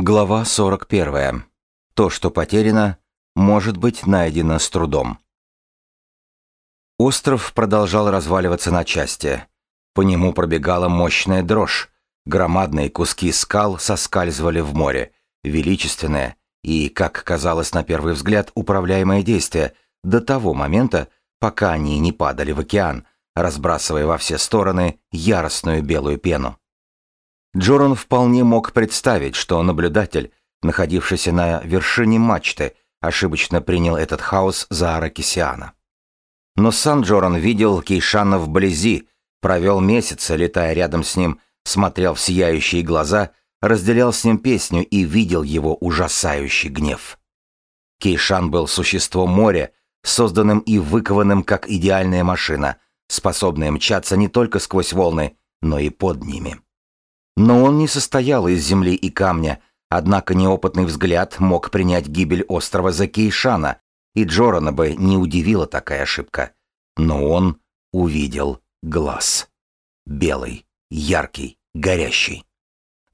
Глава 41. То, что потеряно, может быть найдено с трудом. Остров продолжал разваливаться на части. По нему пробегала мощная дрожь. Громадные куски скал соскальзывали в море. Величественное и, как казалось на первый взгляд, управляемое действие до того момента, пока они не падали в океан, разбрасывая во все стороны яростную белую пену. Джоран вполне мог представить, что наблюдатель, находившийся на вершине мачты, ошибочно принял этот хаос за Аракисиана. Но сам Джоран видел Кейшана вблизи, провел месяцы, летая рядом с ним, смотрел в сияющие глаза, разделял с ним песню и видел его ужасающий гнев. Кейшан был существом моря, созданным и выкованным как идеальная машина, способная мчаться не только сквозь волны, но и под ними. Но он не состоял из земли и камня, однако неопытный взгляд мог принять гибель острова за Кейшана, и Джорана бы не удивила такая ошибка. Но он увидел глаз. Белый, яркий, горящий.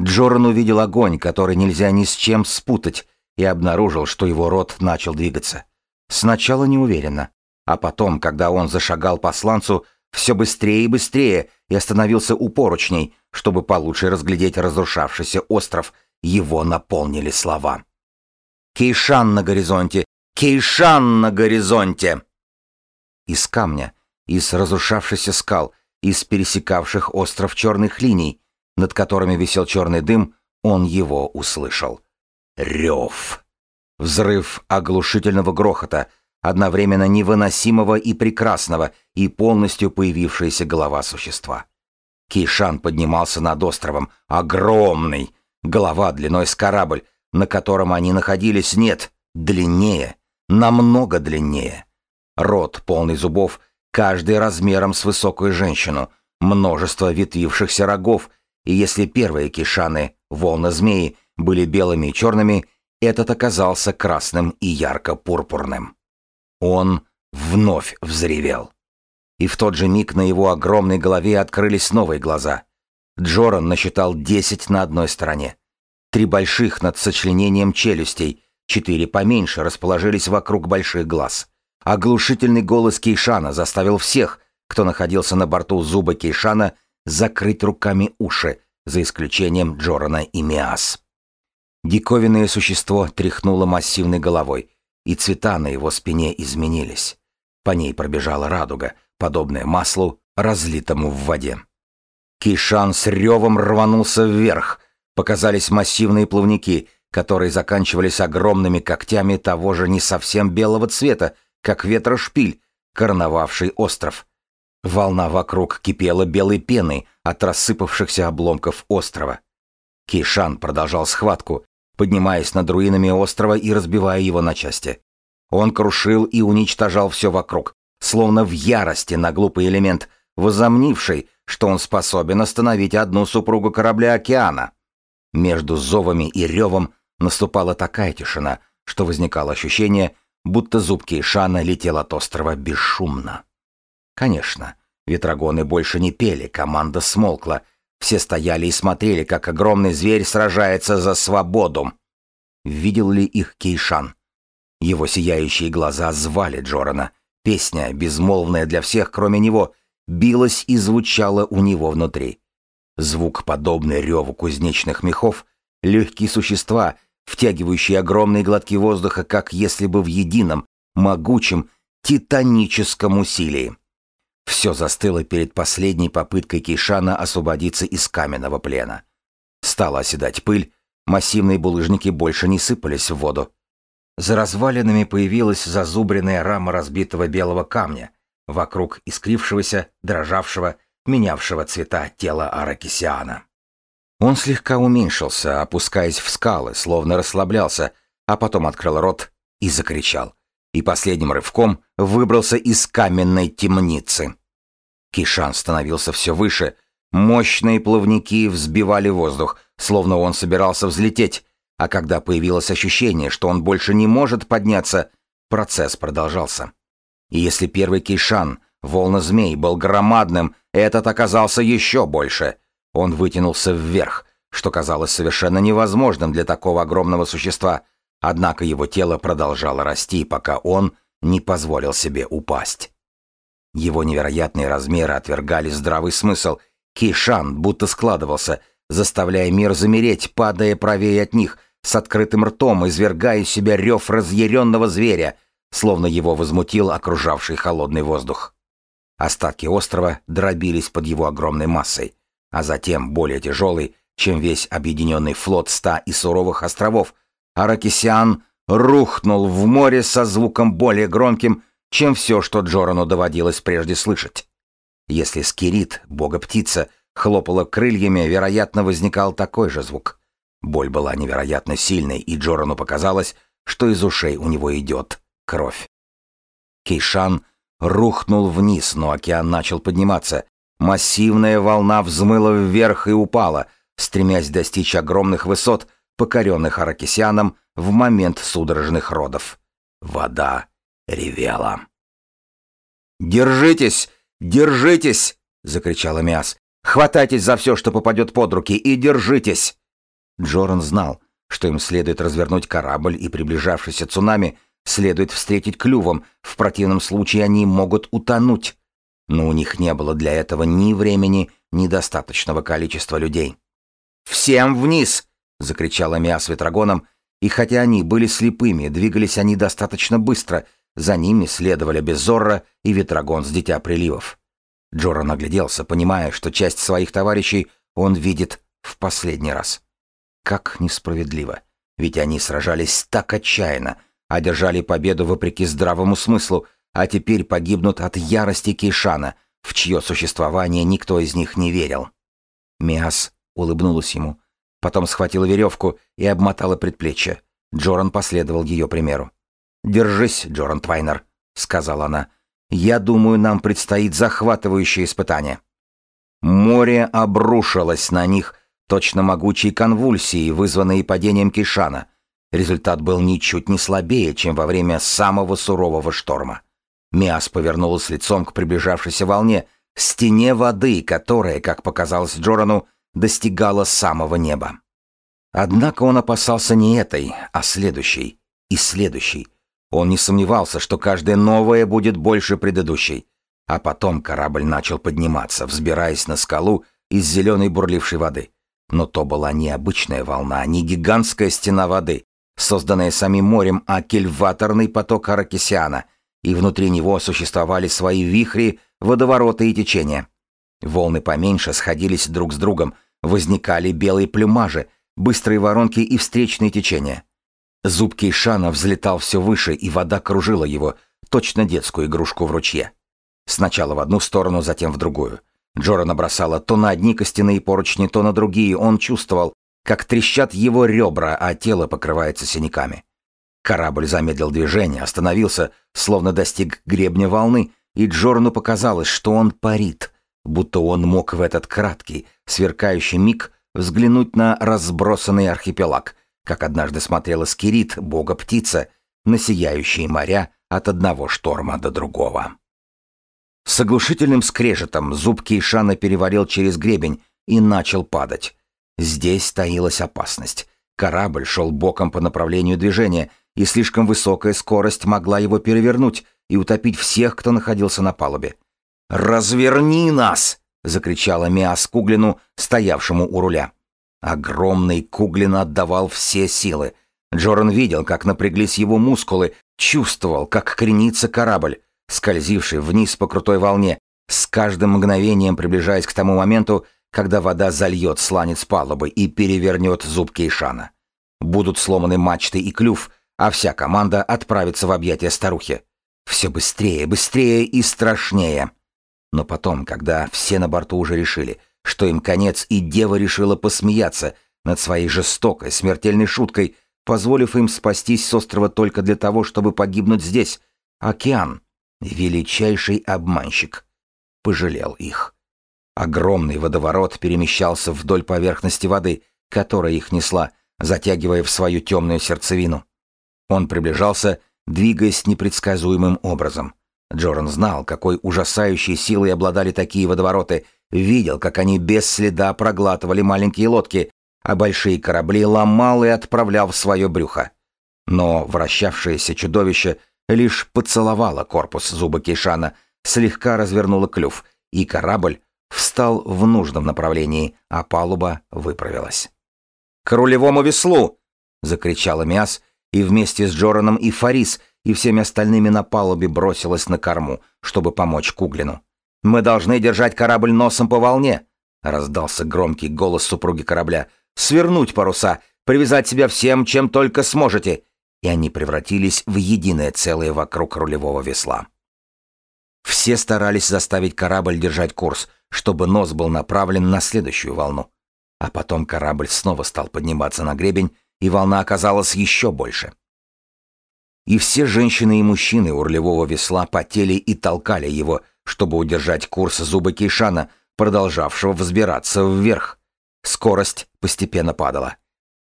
Джоран увидел огонь, который нельзя ни с чем спутать, и обнаружил, что его рот начал двигаться. Сначала неуверенно, а потом, когда он зашагал по сланцу, все быстрее и быстрее и остановился у поручней, чтобы получше разглядеть разрушавшийся остров, его наполнили слова. «Кейшан на горизонте! Кейшан на горизонте!» Из камня, из разрушавшихся скал, из пересекавших остров черных линий, над которыми висел черный дым, он его услышал. Рев. Взрыв оглушительного грохота — одновременно невыносимого и прекрасного, и полностью появившаяся голова существа. Кейшан поднимался над островом, огромный, голова длиной с корабль, на котором они находились, нет, длиннее, намного длиннее. Рот, полный зубов, каждый размером с высокую женщину, множество ветвившихся рогов, и если первые кишаны, волны змеи, были белыми и черными, этот оказался красным и ярко-пурпурным. Он вновь взревел. И в тот же миг на его огромной голове открылись новые глаза. Джоран насчитал десять на одной стороне. Три больших над сочленением челюстей, четыре поменьше расположились вокруг больших глаз. Оглушительный голос Кейшана заставил всех, кто находился на борту зуба Кейшана, закрыть руками уши, за исключением Джорана и Миас. Диковинное существо тряхнуло массивной головой, и цвета на его спине изменились. По ней пробежала радуга, подобная маслу, разлитому в воде. Кишан с ревом рванулся вверх. Показались массивные плавники, которые заканчивались огромными когтями того же не совсем белого цвета, как ветрошпиль, короновавший остров. Волна вокруг кипела белой пеной от рассыпавшихся обломков острова. Кишан продолжал схватку, поднимаясь над руинами острова и разбивая его на части. Он крушил и уничтожал все вокруг, словно в ярости на глупый элемент, возомнивший, что он способен остановить одну супругу корабля океана. Между зовами и ревом наступала такая тишина, что возникало ощущение, будто зубки Шана летел от острова бесшумно. Конечно, ветрогоны больше не пели, команда смолкла — все стояли и смотрели, как огромный зверь сражается за свободу. Видел ли их Кейшан? Его сияющие глаза звали Джорана. Песня, безмолвная для всех, кроме него, билась и звучала у него внутри. Звук, подобный реву кузнечных мехов, легкие существа, втягивающие огромные глотки воздуха, как если бы в едином, могучем, титаническом усилии. Все застыло перед последней попыткой Кейшана освободиться из каменного плена. Стала оседать пыль, массивные булыжники больше не сыпались в воду. За развалинами появилась зазубренная рама разбитого белого камня, вокруг искрившегося, дрожавшего, менявшего цвета тела Аракисиана. Он слегка уменьшился, опускаясь в скалы, словно расслаблялся, а потом открыл рот и закричал и последним рывком выбрался из каменной темницы. Кишан становился все выше, мощные плавники взбивали воздух, словно он собирался взлететь, а когда появилось ощущение, что он больше не может подняться, процесс продолжался. И если первый Кишан, волна змей, был громадным, этот оказался еще больше. Он вытянулся вверх, что казалось совершенно невозможным для такого огромного существа, однако его тело продолжало расти, пока он не позволил себе упасть. Его невероятные размеры отвергали здравый смысл. Кейшан будто складывался, заставляя мир замереть, падая правее от них, с открытым ртом, извергая из себя рев разъяренного зверя, словно его возмутил окружавший холодный воздух. Остатки острова дробились под его огромной массой, а затем, более тяжелый, чем весь объединенный флот ста и суровых островов, Аракисиан рухнул в море со звуком более громким, чем все, что Джорану доводилось прежде слышать. Если Скирит, бога-птица, хлопала крыльями, вероятно, возникал такой же звук. Боль была невероятно сильной, и Джорану показалось, что из ушей у него идет кровь. Кейшан рухнул вниз, но океан начал подниматься. Массивная волна взмыла вверх и упала, стремясь достичь огромных высот, покоренных Аракисианом в момент судорожных родов. Вода ревела. «Держитесь! Держитесь!» — закричала Миас. «Хватайтесь за все, что попадет под руки, и держитесь!» Джоран знал, что им следует развернуть корабль, и приближавшийся цунами следует встретить клювом, в противном случае они могут утонуть. Но у них не было для этого ни времени, ни достаточного количества людей. «Всем вниз!» — закричала Миас ветрогоном, и хотя они были слепыми, двигались они достаточно быстро, за ними следовали Безорро и Ветрогон с Дитя Приливов. Джора нагляделся, понимая, что часть своих товарищей он видит в последний раз. Как несправедливо, ведь они сражались так отчаянно, одержали победу вопреки здравому смыслу, а теперь погибнут от ярости Кейшана, в чье существование никто из них не верил. Миас улыбнулась ему, потом схватила веревку и обмотала предплечье. Джоран последовал ее примеру. «Держись, Джоран Твайнер», — сказала она. «Я думаю, нам предстоит захватывающее испытание». Море обрушилось на них, точно могучие конвульсии, вызванные падением Кишана. Результат был ничуть не слабее, чем во время самого сурового шторма. Миас повернулась лицом к приближавшейся волне, стене воды, которая, как показалось Джорану, достигала самого неба. Однако он опасался не этой, а следующей и следующей, он не сомневался, что каждая новая будет больше предыдущей. А потом корабль начал подниматься, взбираясь на скалу из зеленой бурлившей воды. Но то была не обычная волна, не гигантская стена воды, созданная самим морем, а кельваторный поток Аракисиана, и внутри него существовали свои вихри, водовороты и течения. Волны поменьше сходились друг с другом, возникали белые плюмажи, быстрые воронки и встречные течения. Зуб Кейшана взлетал все выше, и вода кружила его, точно детскую игрушку в ручье. Сначала в одну сторону, затем в другую. Джора набросала то на одни костяные поручни, то на другие. Он чувствовал, как трещат его ребра, а тело покрывается синяками. Корабль замедлил движение, остановился, словно достиг гребня волны, и Джорану показалось, что он парит, будто он мог в этот краткий, сверкающий миг взглянуть на разбросанный архипелаг — как однажды смотрела Скирит, бога-птица, на сияющие моря от одного шторма до другого. С оглушительным скрежетом зуб Кейшана перевалил через гребень и начал падать. Здесь таилась опасность. Корабль шел боком по направлению движения, и слишком высокая скорость могла его перевернуть и утопить всех, кто находился на палубе. «Разверни нас!» — закричала Миас Куглину, стоявшему у руля. Огромный Куглин отдавал все силы. Джоран видел, как напряглись его мускулы, чувствовал, как кренится корабль, скользивший вниз по крутой волне, с каждым мгновением приближаясь к тому моменту, когда вода зальет сланец палубы и перевернет зуб Кейшана. Будут сломаны мачты и клюв, а вся команда отправится в объятия старухи. Все быстрее, быстрее и страшнее. Но потом, когда все на борту уже решили — что им конец, и дева решила посмеяться над своей жестокой, смертельной шуткой, позволив им спастись с острова только для того, чтобы погибнуть здесь. Океан, величайший обманщик, пожалел их. Огромный водоворот перемещался вдоль поверхности воды, которая их несла, затягивая в свою темную сердцевину. Он приближался, двигаясь непредсказуемым образом. Джоран знал, какой ужасающей силой обладали такие водовороты, видел, как они без следа проглатывали маленькие лодки, а большие корабли ломал и отправлял в свое брюхо. Но вращавшееся чудовище лишь поцеловало корпус зуба Кейшана, слегка развернуло клюв, и корабль встал в нужном направлении, а палуба выправилась. «К рулевому веслу!» — закричала Миас, и вместе с Джораном и Фарис и всеми остальными на палубе бросилась на корму, чтобы помочь Куглину. «Мы должны держать корабль носом по волне!» — раздался громкий голос супруги корабля. «Свернуть паруса, привязать себя всем, чем только сможете!» И они превратились в единое целое вокруг рулевого весла. Все старались заставить корабль держать курс, чтобы нос был направлен на следующую волну. А потом корабль снова стал подниматься на гребень, и волна оказалась еще больше. И все женщины и мужчины у рулевого весла потели и толкали его, чтобы удержать курс зуба Кейшана, продолжавшего взбираться вверх. Скорость постепенно падала.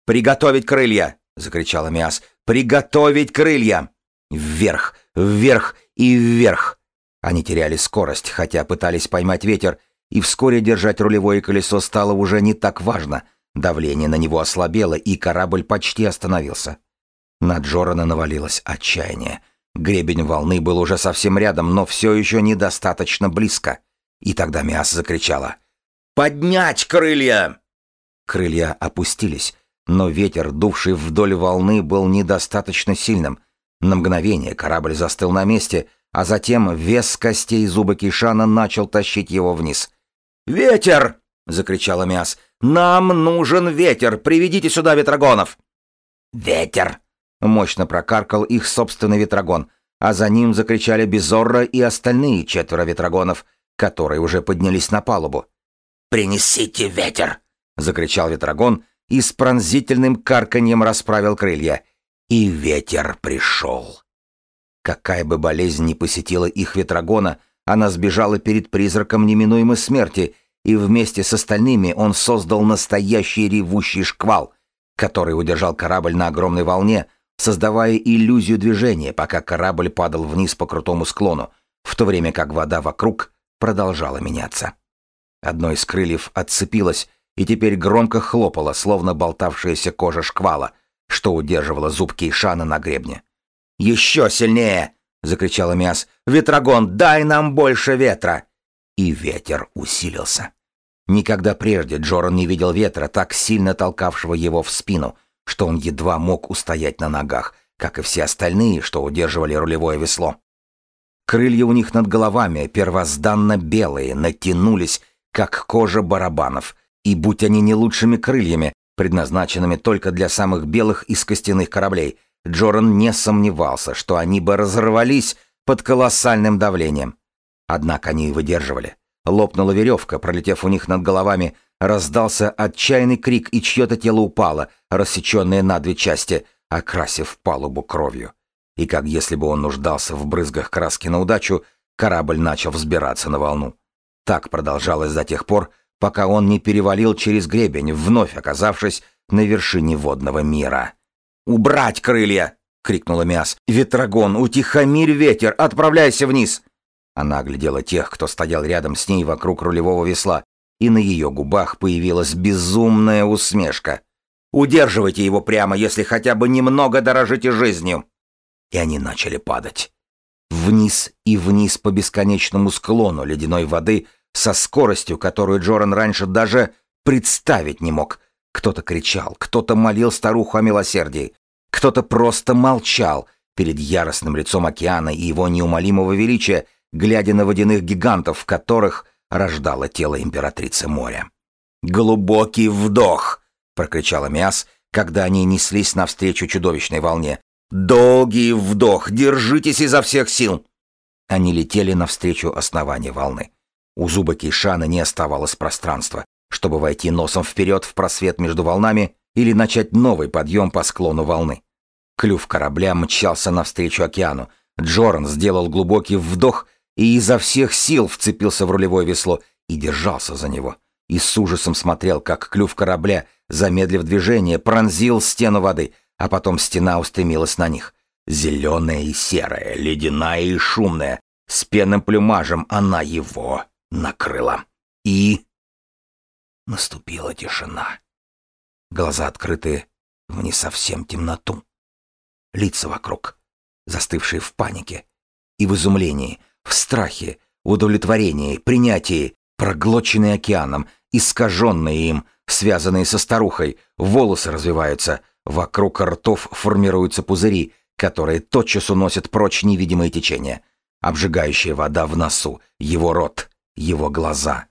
«Приготовить крылья!» — закричала Миас. «Приготовить крылья!» Вверх, вверх и вверх. Они теряли скорость, хотя пытались поймать ветер, и вскоре держать рулевое колесо стало уже не так важно. Давление на него ослабело, и корабль почти остановился. На Джорана навалилось отчаяние. Гребень волны был уже совсем рядом, но все еще недостаточно близко. И тогда Миас закричала. «Поднять крылья!» Крылья опустились, но ветер, дувший вдоль волны, был недостаточно сильным. На мгновение корабль застыл на месте, а затем вес костей зуба Кишана начал тащить его вниз. «Ветер!» — закричала Миас. «Нам нужен ветер! Приведите сюда ветрогонов!» «Ветер!» — мощно прокаркал их собственный ветрогон, а за ним закричали Безорро и остальные четверо ветрогонов, которые уже поднялись на палубу. «Принесите ветер!» — закричал ветрогон и с пронзительным карканьем расправил крылья. И ветер пришел. Какая бы болезнь ни посетила их ветрогона, она сбежала перед призраком неминуемой смерти, и вместе с остальными он создал настоящий ревущий шквал, который удержал корабль на огромной волне, создавая иллюзию движения, пока корабль падал вниз по крутому склону, в то время как вода вокруг продолжала меняться. Одно из крыльев отцепилось и теперь громко хлопало, словно болтавшаяся кожа шквала, что удерживала зубки Ишана на гребне. «Еще сильнее!» — закричала Миас. «Ветрогон, дай нам больше ветра!» И ветер усилился. Никогда прежде Джоран не видел ветра, так сильно толкавшего его в спину, что он едва мог устоять на ногах, как и все остальные, что удерживали рулевое весло. Крылья у них над головами, первозданно белые, натянулись, как кожа барабанов, и будь они не лучшими крыльями, предназначенными только для самых белых из костяных кораблей, Джоран не сомневался, что они бы разорвались под колоссальным давлением. Однако они и выдерживали. Лопнула веревка, пролетев у них над головами, раздался отчаянный крик, и чье-то тело упало, рассеченное на две части, окрасив палубу кровью. И как если бы он нуждался в брызгах краски на удачу, корабль начал взбираться на волну. Так продолжалось до тех пор, пока он не перевалил через гребень, вновь оказавшись на вершине водного мира. «Убрать крылья!» — крикнула Миас. «Ветрогон, утихомирь ветер, отправляйся вниз!» Она оглядела тех, кто стоял рядом с ней вокруг рулевого весла, и на ее губах появилась безумная усмешка. «Удерживайте его прямо, если хотя бы немного дорожите жизнью!» И они начали падать. Вниз и вниз по бесконечному склону ледяной воды со скоростью, которую Джоран раньше даже представить не мог — кто-то кричал, кто-то молил старуху о милосердии, кто-то просто молчал перед яростным лицом океана и его неумолимого величия, глядя на водяных гигантов, в которых рождало тело императрицы моря. «Глубокий вдох!» — прокричала Миас, когда они неслись навстречу чудовищной волне. «Долгий вдох! Держитесь изо всех сил!» Они летели навстречу основанию волны. У зуба Кейшана не оставалось пространства чтобы войти носом вперед в просвет между волнами или начать новый подъем по склону волны. Клюв корабля мчался навстречу океану. Джоран сделал глубокий вдох и изо всех сил вцепился в рулевое весло и держался за него. И с ужасом смотрел, как клюв корабля, замедлив движение, пронзил стену воды, а потом стена устремилась на них. Зеленая и серая, ледяная и шумная, с пенным плюмажем она его накрыла. И Наступила тишина. глаза открыты в не совсем темноту. Лица вокруг, застывшие в панике и в изумлении, в страхе, удовлетворении, принятии, проглоченные океаном, искаженные им, связанные со старухой, волосы развиваются, вокруг ртов формируются пузыри, которые тотчас уносят прочь невидимые течения. Обжигающая вода в носу, его рот, его глаза.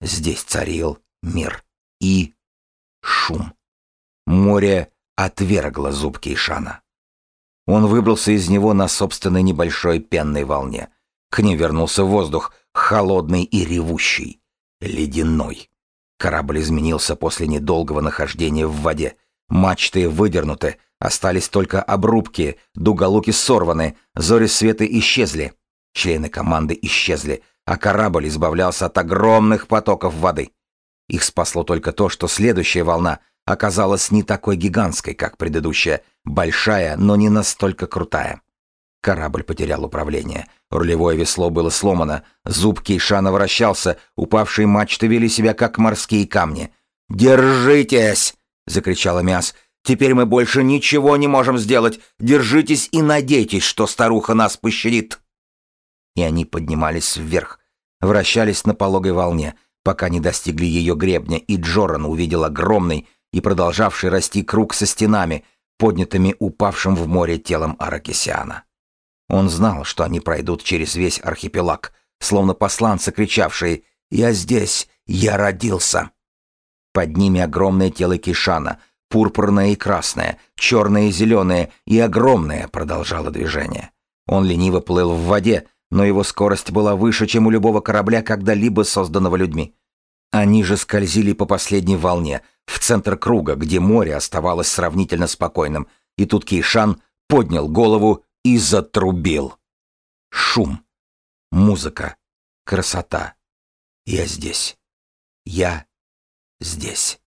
Здесь царил мир и шум. Море отвергло зуб Кейшана. Он выбрался из него на собственной небольшой пенной волне. К ней вернулся воздух, холодный и ревущий, ледяной. Корабль изменился после недолгого нахождения в воде. Мачты выдернуты, остались только обрубки, дуголуки сорваны, зори света исчезли. Члены команды исчезли, а корабль избавлялся от огромных потоков воды. Их спасло только то, что следующая волна оказалась не такой гигантской, как предыдущая, большая, но не настолько крутая. Корабль потерял управление. Рулевое весло было сломано, зуб Кейшана вращался, упавшие мачты вели себя, как морские камни. «Держитесь!» — закричала Мяс. «Теперь мы больше ничего не можем сделать. Держитесь и надейтесь, что старуха нас пощадит!» И они поднимались вверх, вращались на пологой волне, пока не достигли ее гребня, и Джоран увидел огромный и продолжавший расти круг со стенами, поднятыми упавшим в море телом Аракисиана. Он знал, что они пройдут через весь архипелаг, словно посланцы, кричавшие «Я здесь! Я родился!». Под ними огромное тело Кишана, пурпурное и красное, черное и зеленое, и огромное продолжало движение. Он лениво плыл в воде, но его скорость была выше, чем у любого корабля, когда-либо созданного людьми. Они же скользили по последней волне, в центр круга, где море оставалось сравнительно спокойным, и тут Кейшан поднял голову и затрубил. Шум, музыка, красота. Я здесь. Я здесь.